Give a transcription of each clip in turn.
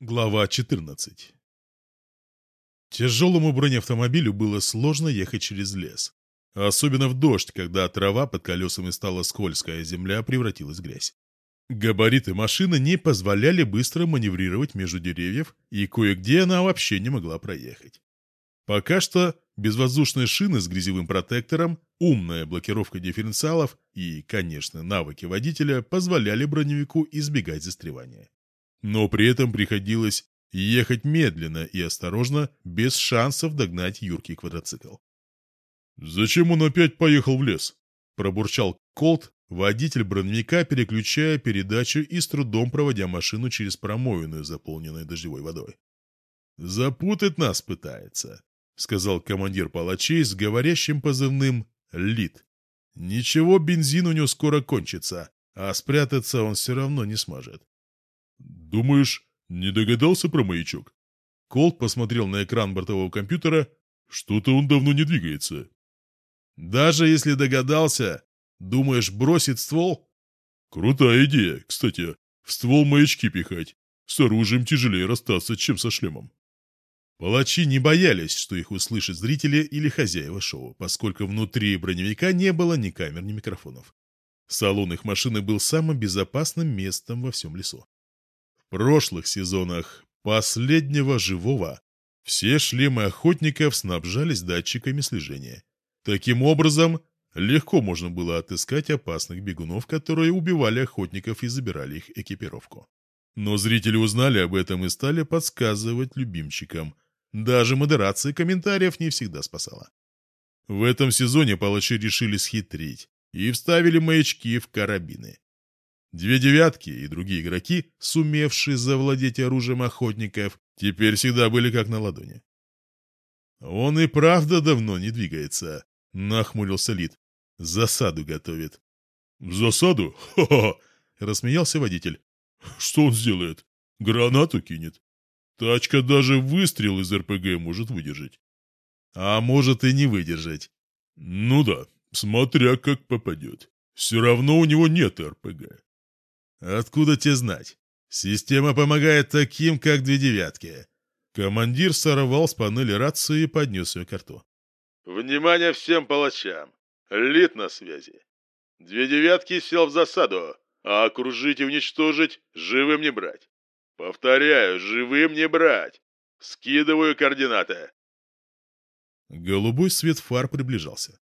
Глава 14 Тяжелому бронеавтомобилю было сложно ехать через лес. Особенно в дождь, когда трава под колесами стала скользкая, а земля превратилась в грязь. Габариты машины не позволяли быстро маневрировать между деревьев, и кое-где она вообще не могла проехать. Пока что безвоздушные шины с грязевым протектором, умная блокировка дифференциалов и, конечно, навыки водителя позволяли броневику избегать застревания. Но при этом приходилось ехать медленно и осторожно, без шансов догнать юркий квадроцикл. «Зачем он опять поехал в лес?» – пробурчал Колт, водитель броневика, переключая передачу и с трудом проводя машину через промоину, заполненную дождевой водой. «Запутать нас пытается», — сказал командир палачей с говорящим позывным «Лид». «Ничего, бензин у него скоро кончится, а спрятаться он все равно не сможет. «Думаешь, не догадался про маячок?» Колт посмотрел на экран бортового компьютера. «Что-то он давно не двигается». «Даже если догадался, думаешь, бросит ствол?» «Крутая идея, кстати, в ствол маячки пихать. С оружием тяжелее расстаться, чем со шлемом». Палачи не боялись, что их услышат зрители или хозяева шоу, поскольку внутри броневика не было ни камер, ни микрофонов. Салон их машины был самым безопасным местом во всем лесу прошлых сезонах последнего живого все шлемы охотников снабжались датчиками слежения. Таким образом, легко можно было отыскать опасных бегунов, которые убивали охотников и забирали их экипировку. Но зрители узнали об этом и стали подсказывать любимчикам. Даже модерация комментариев не всегда спасала. В этом сезоне палачи решили схитрить и вставили маячки в карабины. Две девятки и другие игроки, сумевшие завладеть оружием охотников, теперь всегда были как на ладони. «Он и правда давно не двигается», — нахмурился Лид. «Засаду готовит». «В засаду? Ха-ха!» — рассмеялся водитель. «Что он сделает? Гранату кинет. Тачка даже выстрел из РПГ может выдержать». «А может и не выдержать». «Ну да, смотря как попадет. Все равно у него нет РПГ. Откуда тебе знать? Система помогает таким, как две девятки. Командир сорвал с панели рации и поднес ее к рту. Внимание всем палачам. Лид на связи. Две девятки сел в засаду, а окружить и уничтожить живым не брать. Повторяю, живым не брать. Скидываю координаты. Голубой свет фар приближался.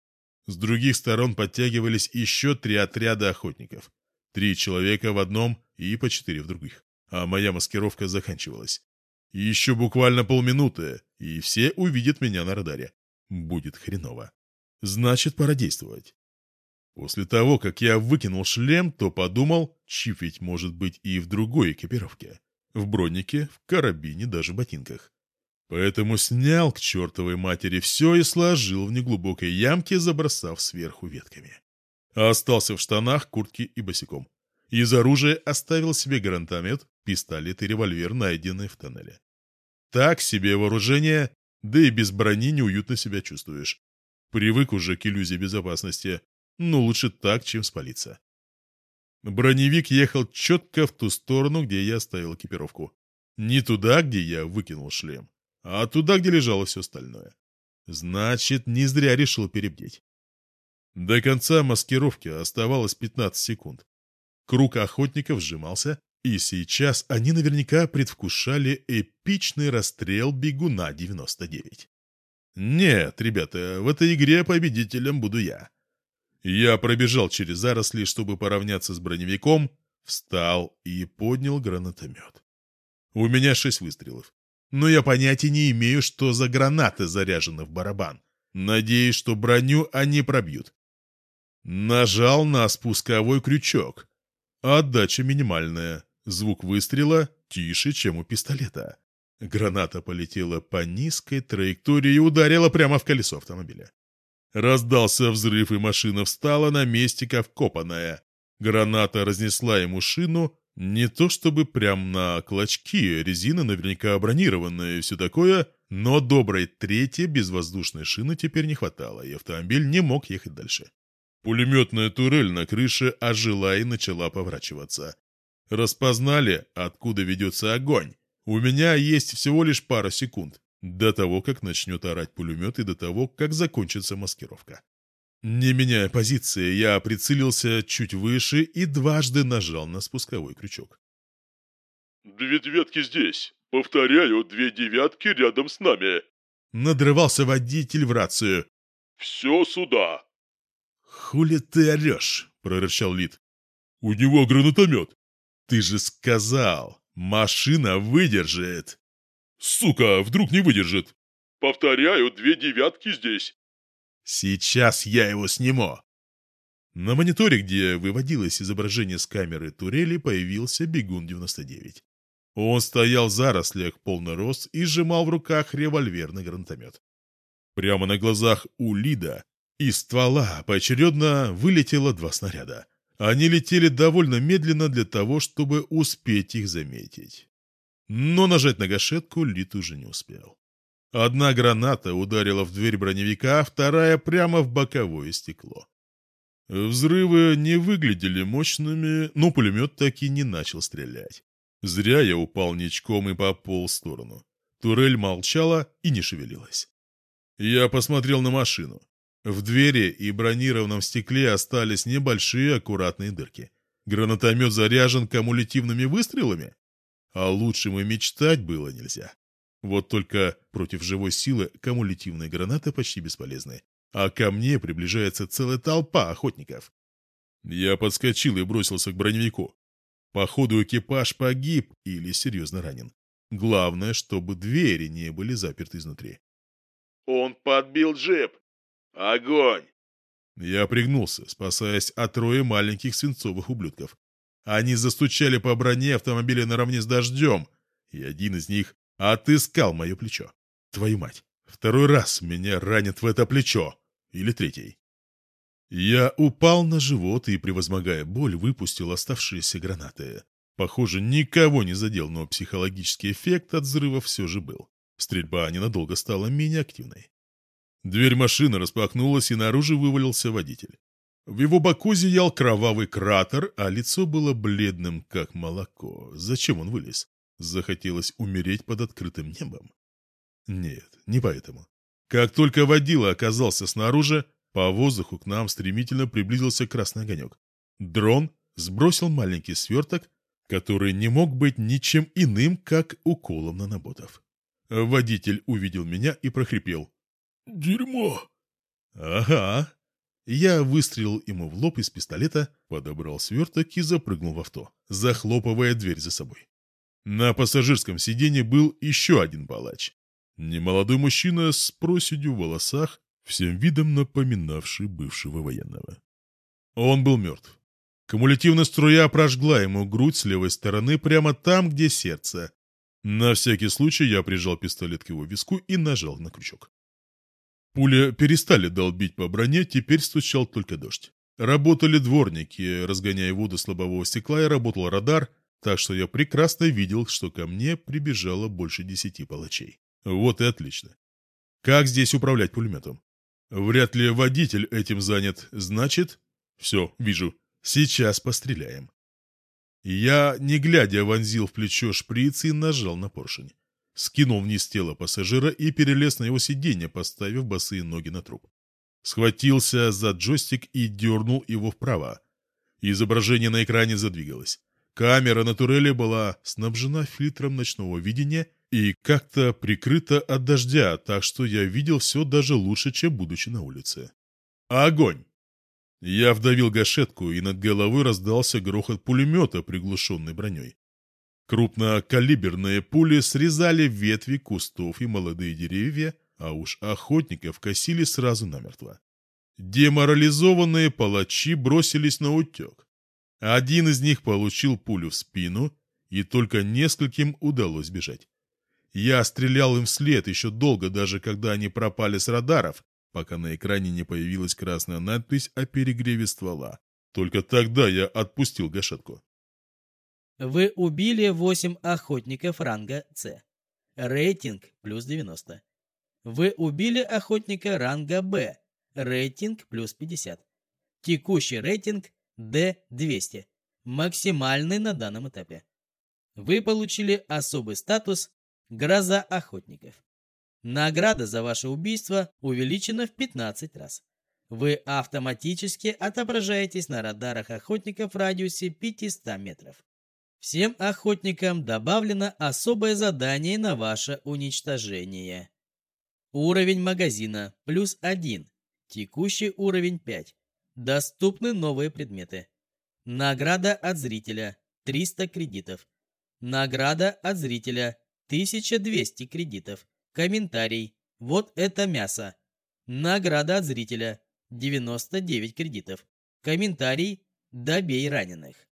С других сторон подтягивались еще три отряда охотников. Три человека в одном и по четыре в других. А моя маскировка заканчивалась. Еще буквально полминуты, и все увидят меня на радаре. Будет хреново. Значит, пора действовать. После того, как я выкинул шлем, то подумал, чип ведь может быть и в другой экипировке. В бронике, в карабине, даже ботинках. Поэтому снял к чертовой матери все и сложил в неглубокой ямке, забросав сверху ветками а остался в штанах, куртке и босиком. Из оружия оставил себе гранатомет, пистолет и револьвер, найденные в тоннеле. Так себе вооружение, да и без брони неуютно себя чувствуешь. Привык уже к иллюзии безопасности, но лучше так, чем спалиться. Броневик ехал четко в ту сторону, где я оставил экипировку. Не туда, где я выкинул шлем, а туда, где лежало все остальное. Значит, не зря решил перебдеть. До конца маскировки оставалось 15 секунд. Круг охотников сжимался, и сейчас они наверняка предвкушали эпичный расстрел бегуна 99. Нет, ребята, в этой игре победителем буду я. Я пробежал через заросли, чтобы поравняться с броневиком, встал и поднял гранатомет. У меня шесть выстрелов. Но я понятия не имею, что за гранаты заряжены в барабан. Надеюсь, что броню они пробьют. Нажал на спусковой крючок. Отдача минимальная. Звук выстрела тише, чем у пистолета. Граната полетела по низкой траектории и ударила прямо в колесо автомобиля. Раздался взрыв, и машина встала на месте, как вкопанная. Граната разнесла ему шину, не то чтобы прям на клочки, резина наверняка бронированная и все такое, но доброй трети безвоздушной шины теперь не хватало, и автомобиль не мог ехать дальше. Пулеметная турель на крыше ожила и начала поворачиваться. Распознали, откуда ведется огонь. У меня есть всего лишь пара секунд до того, как начнет орать пулемет и до того, как закончится маскировка. Не меняя позиции, я прицелился чуть выше и дважды нажал на спусковой крючок. «Две девятки здесь. Повторяю, две девятки рядом с нами». Надрывался водитель в рацию. «Все сюда». «Хули ты орешь?» — прорычал Лид. «У него гранатомет». «Ты же сказал, машина выдержит». «Сука, вдруг не выдержит». «Повторяю, две девятки здесь». «Сейчас я его сниму». На мониторе, где выводилось изображение с камеры турели, появился Бегун-99. Он стоял в зарослях полный рост и сжимал в руках револьверный гранатомет. Прямо на глазах у Лида из ствола поочередно вылетело два снаряда. Они летели довольно медленно для того, чтобы успеть их заметить. Но нажать на гашетку Лид уже не успел. Одна граната ударила в дверь броневика, а вторая прямо в боковое стекло. Взрывы не выглядели мощными, но пулемет так и не начал стрелять. Зря я упал ничком и пополз в сторону. Турель молчала и не шевелилась. Я посмотрел на машину. В двери и бронированном стекле остались небольшие аккуратные дырки. Гранатомет заряжен кумулятивными выстрелами? А лучшим и мечтать было нельзя. Вот только против живой силы кумулятивные гранаты почти бесполезны. А ко мне приближается целая толпа охотников. Я подскочил и бросился к броневику. Походу, экипаж погиб или серьезно ранен. Главное, чтобы двери не были заперты изнутри. «Он подбил джип! Огонь!» Я пригнулся, спасаясь от трое маленьких свинцовых ублюдков. Они застучали по броне автомобиля наравне с дождем, и один из них отыскал мое плечо. Твою мать, второй раз меня ранят в это плечо. Или третий. Я упал на живот и, превозмогая боль, выпустил оставшиеся гранаты. Похоже, никого не задел, но психологический эффект от взрыва все же был. Стрельба ненадолго стала менее активной. Дверь машины распахнулась, и наружу вывалился водитель. В его боку зиял кровавый кратер, а лицо было бледным, как молоко. Зачем он вылез? Захотелось умереть под открытым небом? Нет, не поэтому. Как только водила оказался снаружи, по воздуху к нам стремительно приблизился красный огонек. Дрон сбросил маленький сверток, который не мог быть ничем иным, как уколом наноботов. Водитель увидел меня и прохрипел. «Дерьмо!» «Ага». Я выстрелил ему в лоб из пистолета, подобрал сверток и запрыгнул в авто, захлопывая дверь за собой. На пассажирском сиденье был еще один палач. Немолодой мужчина с проседью в волосах всем видом напоминавший бывшего военного. Он был мертв. Кумулятивная струя прожгла ему грудь с левой стороны прямо там, где сердце. На всякий случай я прижал пистолет к его виску и нажал на крючок. Пули перестали долбить по броне, теперь стучал только дождь. Работали дворники, разгоняя воду с лобового стекла, и работал радар, так что я прекрасно видел, что ко мне прибежало больше десяти палачей. Вот и отлично. Как здесь управлять пулеметом? Вряд ли водитель этим занят. Значит, все, вижу. Сейчас постреляем. Я, не глядя, вонзил в плечо шприц и нажал на поршень. Скинул вниз тело пассажира и перелез на его сиденье, поставив босые ноги на труп. Схватился за джойстик и дернул его вправо. Изображение на экране задвигалось. Камера на турели была снабжена фильтром ночного видения и как-то прикрыта от дождя, так что я видел все даже лучше, чем будучи на улице. Огонь! Я вдавил гашетку, и над головой раздался грохот пулемета, приглушенный броней. Крупнокалиберные пули срезали ветви кустов и молодые деревья, а уж охотников косили сразу намертво. Деморализованные палачи бросились на утек. Один из них получил пулю в спину, и только нескольким удалось бежать. Я стрелял им вслед еще долго, даже когда они пропали с радаров, пока на экране не появилась красная надпись о перегреве ствола. Только тогда я отпустил гашетку. Вы убили 8 охотников ранга С. Рейтинг плюс 90. Вы убили охотника ранга Б. Рейтинг плюс 50. Текущий рейтинг D200. Максимальный на данном этапе. Вы получили особый статус «Гроза охотников». Награда за ваше убийство увеличена в 15 раз. Вы автоматически отображаетесь на радарах охотников в радиусе 500 метров. Всем охотникам добавлено особое задание на ваше уничтожение. Уровень магазина плюс 1. Текущий уровень 5. Доступны новые предметы. Награда от зрителя 300 кредитов. Награда от зрителя 1200 кредитов. Комментарий. Вот это мясо. Награда от зрителя 99 кредитов. Комментарий. Добей раненых.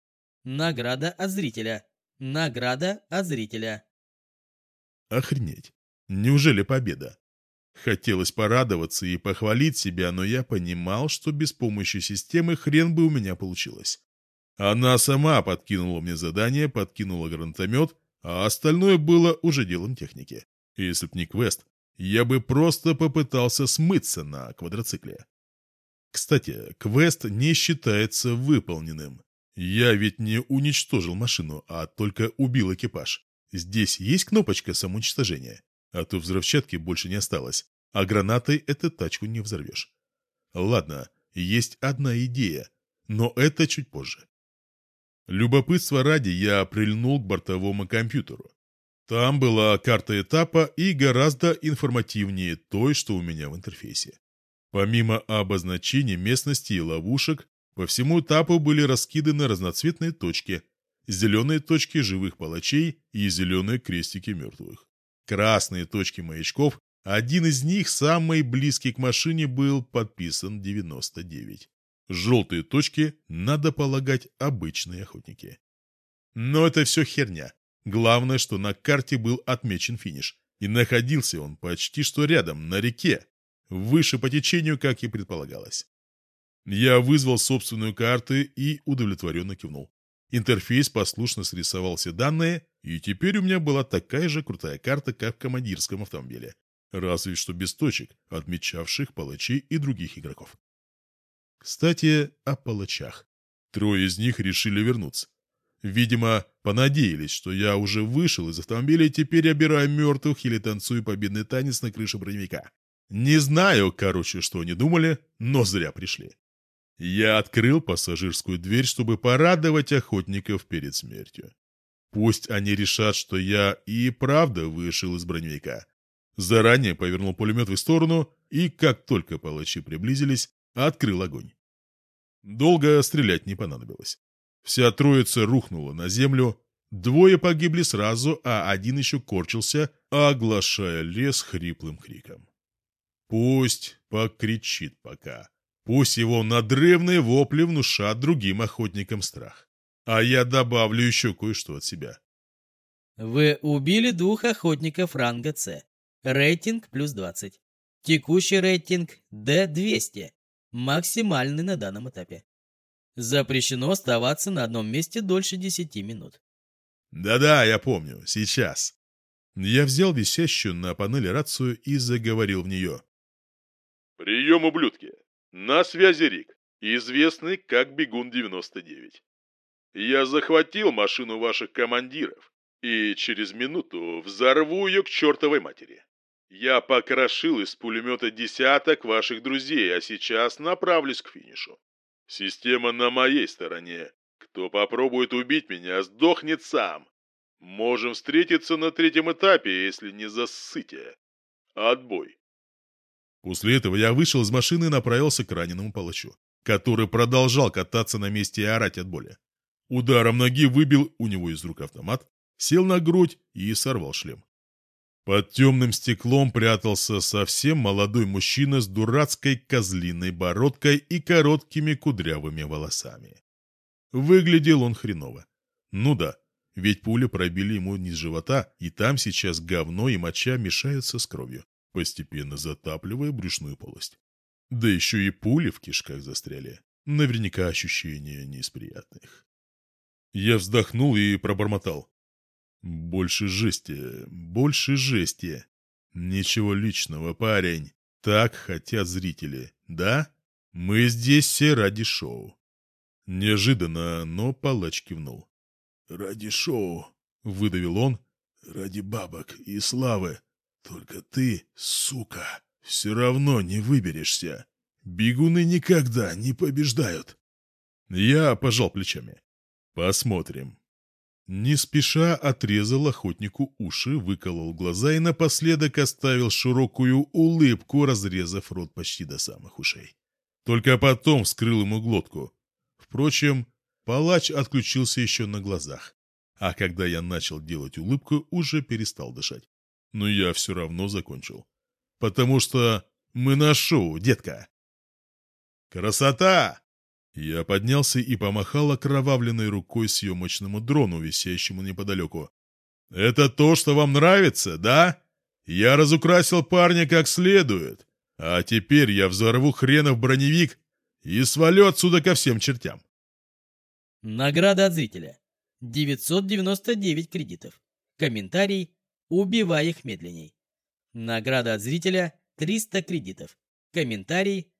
Награда от зрителя. Награда от зрителя. Охренеть. Неужели победа? Хотелось порадоваться и похвалить себя, но я понимал, что без помощи системы хрен бы у меня получилось. Она сама подкинула мне задание, подкинула гранатомет, а остальное было уже делом техники. Если б не квест, я бы просто попытался смыться на квадроцикле. Кстати, квест не считается выполненным. Я ведь не уничтожил машину, а только убил экипаж. Здесь есть кнопочка самоуничтожения, а то взрывчатки больше не осталось, а гранатой эту тачку не взорвешь. Ладно, есть одна идея, но это чуть позже. Любопытство ради я прильнул к бортовому компьютеру. Там была карта этапа и гораздо информативнее той, что у меня в интерфейсе. Помимо обозначения местности и ловушек, по всему этапу были раскиданы разноцветные точки, зеленые точки живых палачей и зеленые крестики мертвых. Красные точки маячков, один из них, самый близкий к машине, был подписан 99. Желтые точки, надо полагать, обычные охотники. Но это все херня. Главное, что на карте был отмечен финиш. И находился он почти что рядом, на реке. Выше по течению, как и предполагалось. Я вызвал собственную карту и удовлетворенно кивнул. Интерфейс послушно срисовал все данные, и теперь у меня была такая же крутая карта, как в командирском автомобиле. Разве что без точек, отмечавших палачей и других игроков. Кстати, о палачах. Трое из них решили вернуться. Видимо, понадеялись, что я уже вышел из автомобиля и теперь обираю мертвых или танцую победный танец на крыше броневика. Не знаю, короче, что они думали, но зря пришли. Я открыл пассажирскую дверь, чтобы порадовать охотников перед смертью. Пусть они решат, что я и правда вышел из броневика. Заранее повернул пулемет в сторону, и как только палачи приблизились, открыл огонь. Долго стрелять не понадобилось. Вся троица рухнула на землю, двое погибли сразу, а один еще корчился, оглашая лес хриплым криком. Пусть покричит пока. Пусть его надрывные вопли внушат другим охотникам страх. А я добавлю еще кое-что от себя. Вы убили двух охотников ранга С. Рейтинг плюс 20. Текущий рейтинг D200. Максимальный на данном этапе. Запрещено оставаться на одном месте дольше 10 минут. Да-да, я помню. Сейчас. Я взял висящую на панели рацию и заговорил в нее. «Прием, ублюдки! На связи Рик, известный как Бегун-99. Я захватил машину ваших командиров и через минуту взорву ее к чертовой матери. Я покрошил из пулемета десяток ваших друзей, а сейчас направлюсь к финишу. Система на моей стороне. Кто попробует убить меня, сдохнет сам. Можем встретиться на третьем этапе, если не засыте. Отбой. После этого я вышел из машины и направился к раненому палачу, который продолжал кататься на месте и орать от боли. Ударом ноги выбил у него из рук автомат, сел на грудь и сорвал шлем. Под темным стеклом прятался совсем молодой мужчина с дурацкой козлиной бородкой и короткими кудрявыми волосами. Выглядел он хреново. Ну да, ведь пули пробили ему низ живота, и там сейчас говно и моча мешаются с кровью постепенно затапливая брюшную полость. Да еще и пули в кишках застряли. Наверняка ощущения не из приятных. Я вздохнул и пробормотал. Больше жести, больше жести. Ничего личного, парень. Так хотят зрители, да? Мы здесь все ради шоу. Неожиданно, но палач кивнул. Ради шоу. — выдавил он. «Ради бабок и славы. Только ты, сука, все равно не выберешься. Бегуны никогда не побеждают». Я пожал плечами. «Посмотрим». Не спеша отрезал охотнику уши, выколол глаза и напоследок оставил широкую улыбку, разрезав рот почти до самых ушей. Только потом вскрыл ему глотку. Впрочем, палач отключился еще на глазах. А когда я начал делать улыбку, уже перестал дышать. Но я все равно закончил. Потому что мы на шоу, детка. «Красота!» Я поднялся и помахал окровавленной рукой съемочному дрону, висящему неподалеку. «Это то, что вам нравится, да? Я разукрасил парня как следует. А теперь я взорву хренов броневик и свалю отсюда ко всем чертям». Награда от зрителя. 999 кредитов. Комментарий «Убивай их медленней». Награда от зрителя 300 кредитов. Комментарий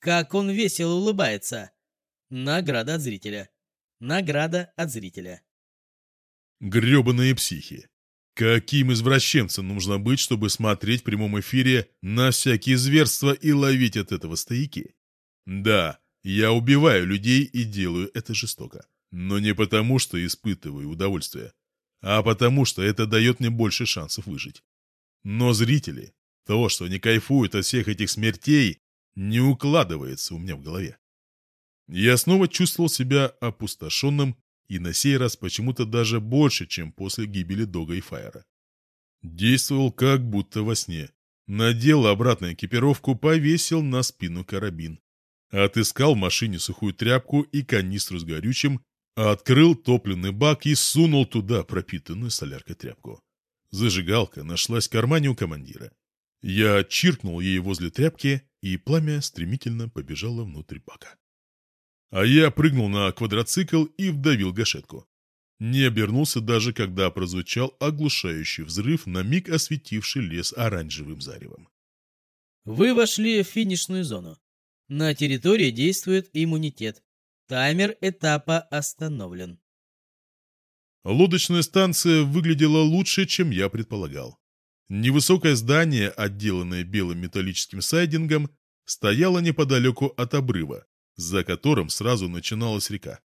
«Как он весело улыбается». Награда от зрителя. Награда от зрителя. Гребаные психи. Каким извращенцем нужно быть, чтобы смотреть в прямом эфире на всякие зверства и ловить от этого стояки? Да, я убиваю людей и делаю это жестоко. Но не потому, что испытываю удовольствие, а потому, что это дает мне больше шансов выжить. Но зрители, то, что они кайфуют от всех этих смертей, не укладывается у меня в голове. Я снова чувствовал себя опустошенным и на сей раз почему-то даже больше, чем после гибели Дога и Фаера. Действовал как будто во сне. Надел обратно экипировку, повесил на спину карабин. Отыскал в машине сухую тряпку и канистру с горючим, открыл топливный бак и сунул туда пропитанную соляркой тряпку. Зажигалка нашлась в кармане у командира. Я чиркнул ей возле тряпки, и пламя стремительно побежало внутрь бака. А я прыгнул на квадроцикл и вдавил гашетку. Не обернулся даже, когда прозвучал оглушающий взрыв, на миг осветивший лес оранжевым заревом. Вы вошли в финишную зону. На территории действует иммунитет. Таймер этапа остановлен. Лодочная станция выглядела лучше, чем я предполагал. Невысокое здание, отделанное белым металлическим сайдингом, стояло неподалеку от обрыва, за которым сразу начиналась река.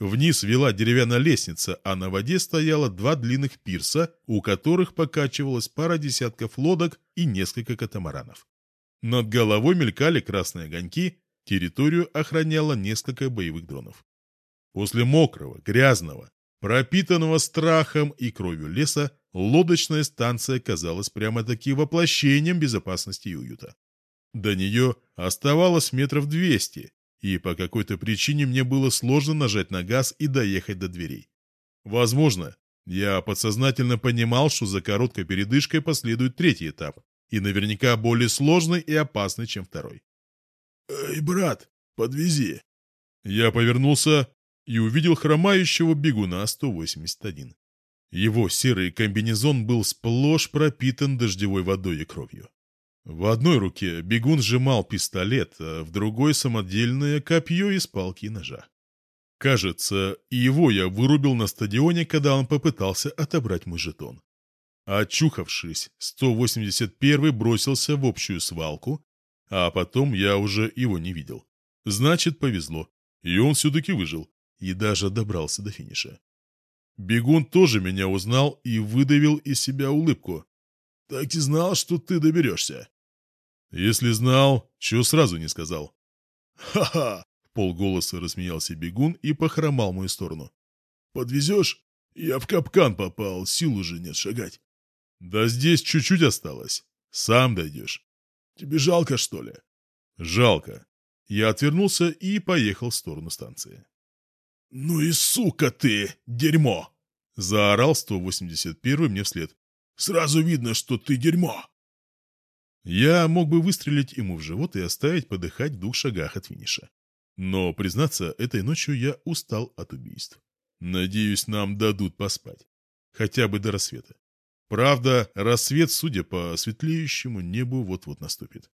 Вниз вела деревянная лестница, а на воде стояло два длинных пирса, у которых покачивалась пара десятков лодок и несколько катамаранов. Над головой мелькали красные огоньки, территорию охраняло несколько боевых дронов. После мокрого, грязного, пропитанного страхом и кровью леса, лодочная станция казалась прямо-таки воплощением безопасности и уюта. До нее оставалось метров двести, и по какой-то причине мне было сложно нажать на газ и доехать до дверей. Возможно, я подсознательно понимал, что за короткой передышкой последует третий этап, и наверняка более сложный и опасный, чем второй. «Эй, брат, подвези!» Я повернулся и увидел хромающего бегуна 181. Его серый комбинезон был сплошь пропитан дождевой водой и кровью. В одной руке бегун сжимал пистолет, а в другой самодельное копье из палки и ножа. Кажется, его я вырубил на стадионе, когда он попытался отобрать мой жетон. Очухавшись, 181 бросился в общую свалку, а потом я уже его не видел. Значит, повезло, и он все-таки выжил, и даже добрался до финиша. Бегун тоже меня узнал и выдавил из себя улыбку. «Так и знал, что ты доберешься». Если знал, чего сразу не сказал? Ха-ха! Полголоса рассмеялся бегун и похромал мою сторону. Подвезешь? Я в капкан попал, сил уже нет шагать. Да здесь чуть-чуть осталось. Сам дойдешь. Тебе жалко, что ли? Жалко. Я отвернулся и поехал в сторону станции. «Ну и сука ты, дерьмо!» Заорал 181 мне вслед. «Сразу видно, что ты дерьмо!» Я мог бы выстрелить ему в живот и оставить подыхать в двух шагах от финиша. Но, признаться, этой ночью я устал от убийств. Надеюсь, нам дадут поспать. Хотя бы до рассвета. Правда, рассвет, судя по светлеющему небу, вот-вот наступит.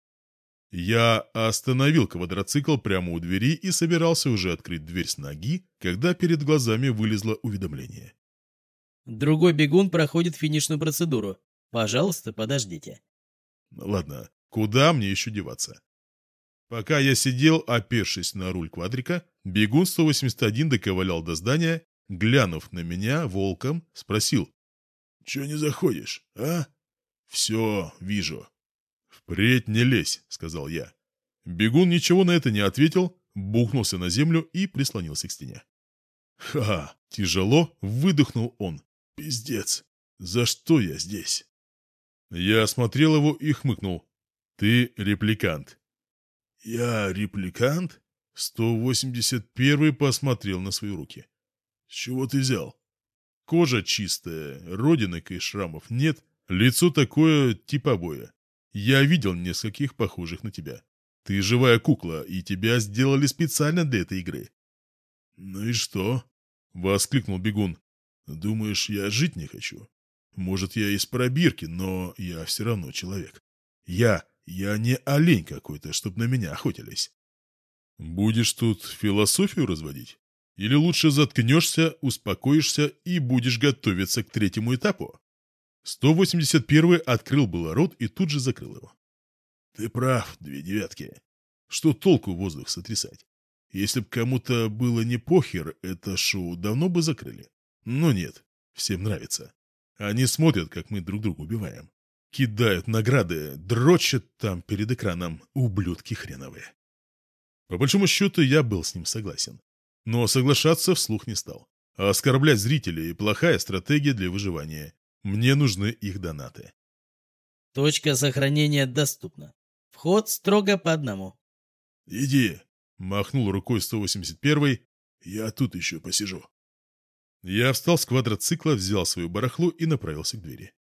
Я остановил квадроцикл прямо у двери и собирался уже открыть дверь с ноги, когда перед глазами вылезло уведомление. Другой бегун проходит финишную процедуру. Пожалуйста, подождите. Ладно, куда мне еще деваться? Пока я сидел, опершись на руль квадрика, бегун 181 доковылял до здания, глянув на меня волком, спросил. «Че не заходишь, а?» «Все, вижу». «Впредь не лезь», — сказал я. Бегун ничего на это не ответил, бухнулся на землю и прислонился к стене. «Ха!» — тяжело выдохнул он. «Пиздец! За что я здесь?» Я осмотрел его и хмыкнул. «Ты репликант». «Я репликант?» 181-й посмотрел на свои руки. «С чего ты взял?» Кожа чистая, родинок и шрамов нет, лицо такое боя. Я видел нескольких похожих на тебя. Ты живая кукла, и тебя сделали специально для этой игры. Ну и что? Воскликнул бегун. Думаешь, я жить не хочу? Может, я из пробирки, но я все равно человек. Я, я не олень какой-то, чтоб на меня охотились. Будешь тут философию разводить? Или лучше заткнешься, успокоишься и будешь готовиться к третьему этапу? 181 открыл было рот и тут же закрыл его. Ты прав, две девятки. Что толку воздух сотрясать? Если б кому-то было не похер, это шоу давно бы закрыли. Но нет, всем нравится. Они смотрят, как мы друг друга убиваем. Кидают награды, дрочат там перед экраном, ублюдки хреновые. По большому счету, я был с ним согласен. Но соглашаться вслух не стал. А оскорблять зрителей – плохая стратегия для выживания. Мне нужны их донаты. Точка сохранения доступна. Вход строго по одному. «Иди», — махнул рукой 181-й, — «я тут еще посижу». Я встал с квадроцикла, взял свою барахлу и направился к двери.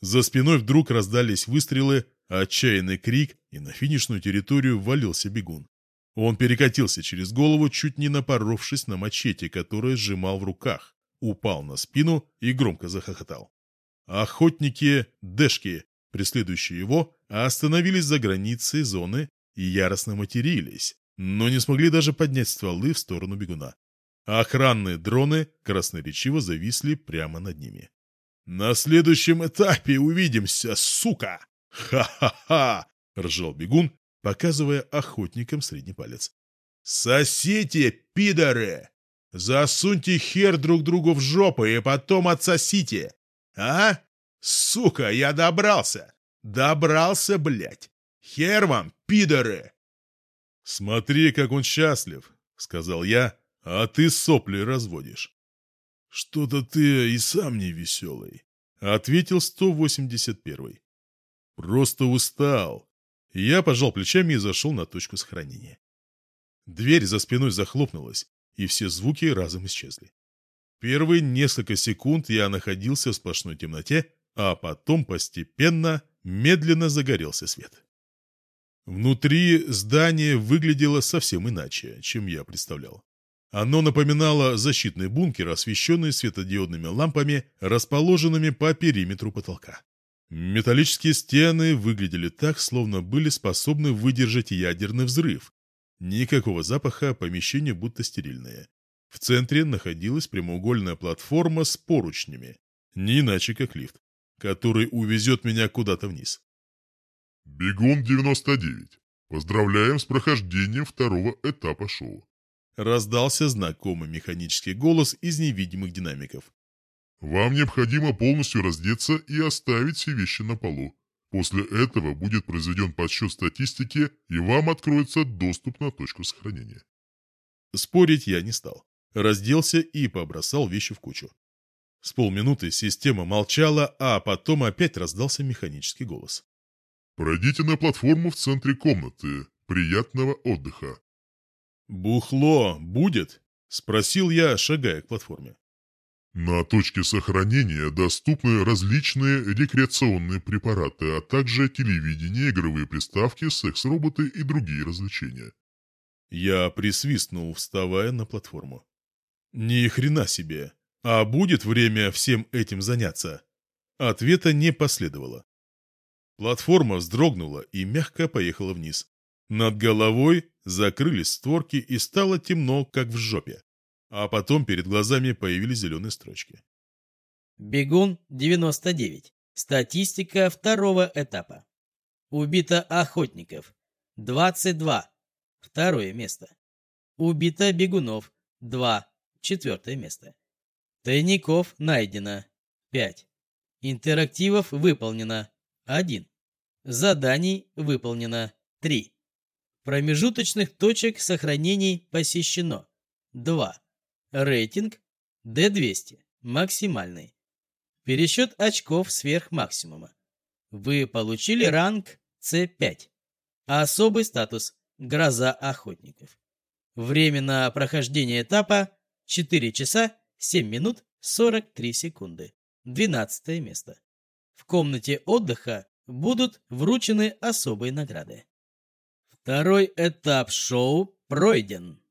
За спиной вдруг раздались выстрелы, отчаянный крик, и на финишную территорию ввалился бегун. Он перекатился через голову, чуть не напоровшись на мачете, которое сжимал в руках, упал на спину и громко захохотал. Охотники Дэшки, преследующие его, остановились за границей зоны и яростно матерились, но не смогли даже поднять стволы в сторону бегуна. Охранные дроны красноречиво зависли прямо над ними. «На следующем этапе увидимся, сука!» «Ха-ха-ха!» — ржал бегун, показывая охотникам средний палец. «Сосите, пидоры! Засуньте хер друг другу в жопу и потом отсосите! А? Сука, я добрался! Добрался, блядь! Хер вам, пидоры!» «Смотри, как он счастлив!» — сказал я, — «а ты сопли разводишь». «Что-то ты и сам не веселый», — ответил 181-й. «Просто устал». Я пожал плечами и зашел на точку сохранения. Дверь за спиной захлопнулась, и все звуки разом исчезли. Первые несколько секунд я находился в сплошной темноте, а потом постепенно, медленно загорелся свет. Внутри здание выглядело совсем иначе, чем я представлял. Оно напоминало защитный бункер, освещенный светодиодными лампами, расположенными по периметру потолка. Металлические стены выглядели так, словно были способны выдержать ядерный взрыв. Никакого запаха, помещение будто стерильное. В центре находилась прямоугольная платформа с поручнями, не иначе как лифт, который увезет меня куда-то вниз. «Бегун-99, поздравляем с прохождением второго этапа шоу». Раздался знакомый механический голос из невидимых динамиков. «Вам необходимо полностью раздеться и оставить все вещи на полу. После этого будет произведен подсчет статистики, и вам откроется доступ на точку сохранения». Спорить я не стал. Разделся и побросал вещи в кучу. С полминуты система молчала, а потом опять раздался механический голос. Пройдите на платформу в центре комнаты. Приятного отдыха. «Бухло будет?» – спросил я, шагая к платформе. На точке сохранения доступны различные рекреационные препараты, а также телевидение, игровые приставки, секс-роботы и другие развлечения. Я присвистнул, вставая на платформу. Ни хрена себе! А будет время всем этим заняться? Ответа не последовало. Платформа вздрогнула и мягко поехала вниз. Над головой закрылись створки и стало темно, как в жопе. А потом перед глазами появились зеленые строчки. Бегун 99. Статистика второго этапа. Убито охотников 22. Второе место. Убито бегунов 2. Четвертое место. Тайников найдено 5. Интерактивов выполнено 1. Заданий выполнено 3. Промежуточных точек сохранений посещено 2. Рейтинг D200 максимальный. Пересчет очков сверх максимума. Вы получили ранг C5. Особый статус «Гроза охотников». Время на прохождение этапа 4 часа 7 минут 43 секунды. 12 место. В комнате отдыха будут вручены особые награды. Второй этап шоу пройден.